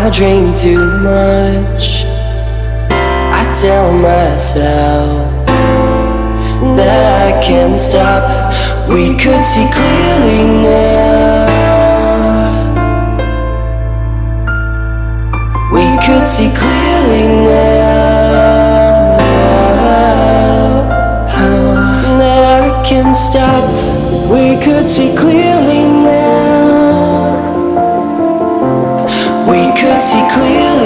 I dream too much. I tell myself that I can't stop. We could see clearly now. We could see clearly now. That I can't stop. We could see clearly now. Could see clearly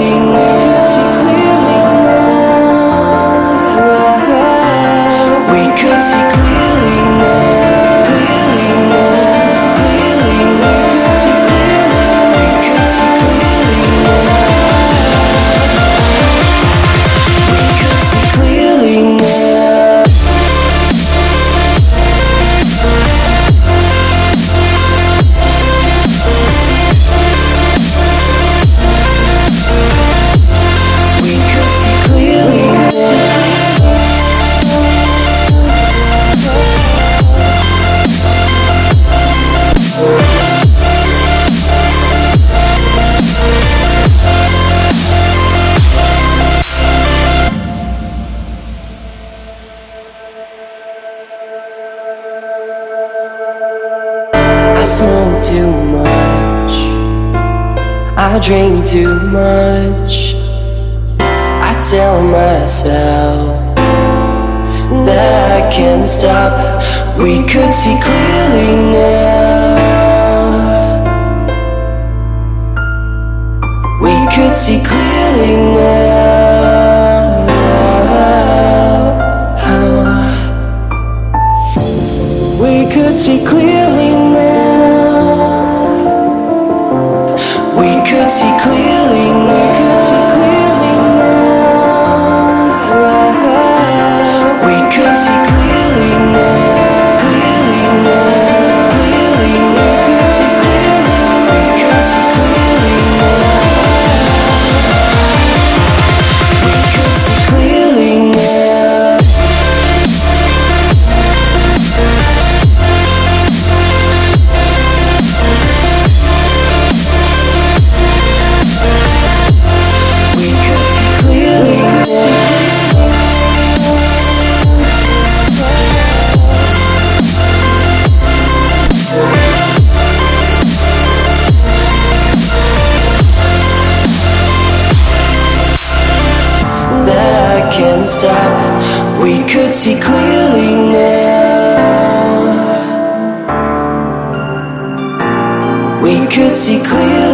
I smoke too much. I drink too much. I tell myself that I can't stop. We could see clearly now. We could see clearly now. We could see clearly We could Can't stop. We could see clearly now. We could see clearly